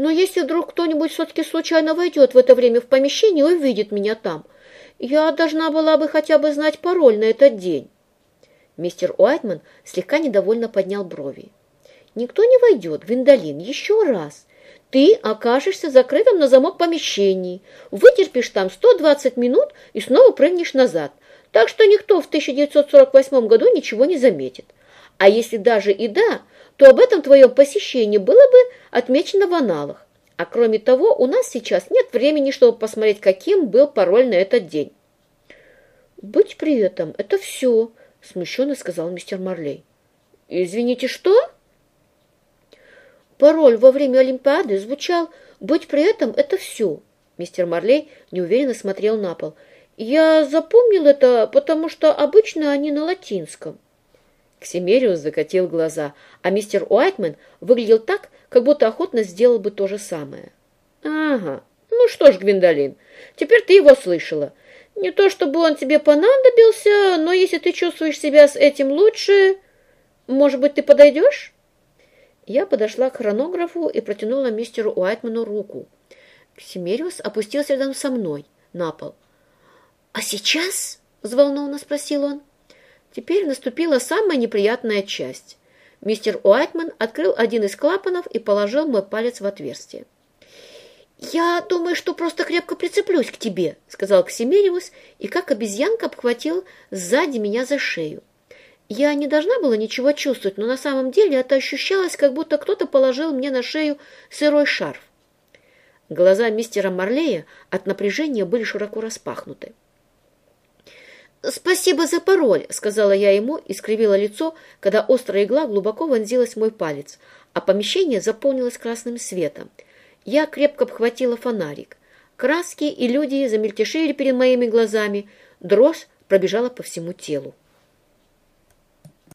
Но если вдруг кто-нибудь все-таки случайно войдет в это время в помещение и увидит меня там, я должна была бы хотя бы знать пароль на этот день. Мистер Уайтман слегка недовольно поднял брови. «Никто не войдет, Гвиндолин, еще раз. Ты окажешься закрытым на замок помещении, вытерпишь там 120 минут и снова прыгнешь назад, так что никто в 1948 году ничего не заметит. А если даже и да, то об этом твоем посещении было бы отмечено в аналах. А кроме того, у нас сейчас нет времени, чтобы посмотреть, каким был пароль на этот день. «Быть при этом – это все», – смущенно сказал мистер Марлей. «Извините, что?» Пароль во время Олимпиады звучал «Быть при этом – это все». Мистер Марлей неуверенно смотрел на пол. «Я запомнил это, потому что обычно они на латинском». Ксимериус закатил глаза, а мистер Уайтман выглядел так, как будто охотно сделал бы то же самое. «Ага, ну что ж, Гвиндолин, теперь ты его слышала. Не то чтобы он тебе понадобился, но если ты чувствуешь себя с этим лучше, может быть, ты подойдешь?» Я подошла к хронографу и протянула мистеру Уайтману руку. Ксимериус опустился рядом со мной на пол. «А сейчас?» — взволнованно спросил он. Теперь наступила самая неприятная часть. Мистер Уайтман открыл один из клапанов и положил мой палец в отверстие. «Я думаю, что просто крепко прицеплюсь к тебе», — сказал Ксимериус, и как обезьянка обхватил сзади меня за шею. Я не должна была ничего чувствовать, но на самом деле это ощущалось, как будто кто-то положил мне на шею сырой шарф. Глаза мистера Марлея от напряжения были широко распахнуты. «Спасибо за пароль», — сказала я ему и скривила лицо, когда острая игла глубоко вонзилась в мой палец, а помещение заполнилось красным светом. Я крепко обхватила фонарик. Краски и люди замельтешили перед моими глазами, дрожь пробежала по всему телу.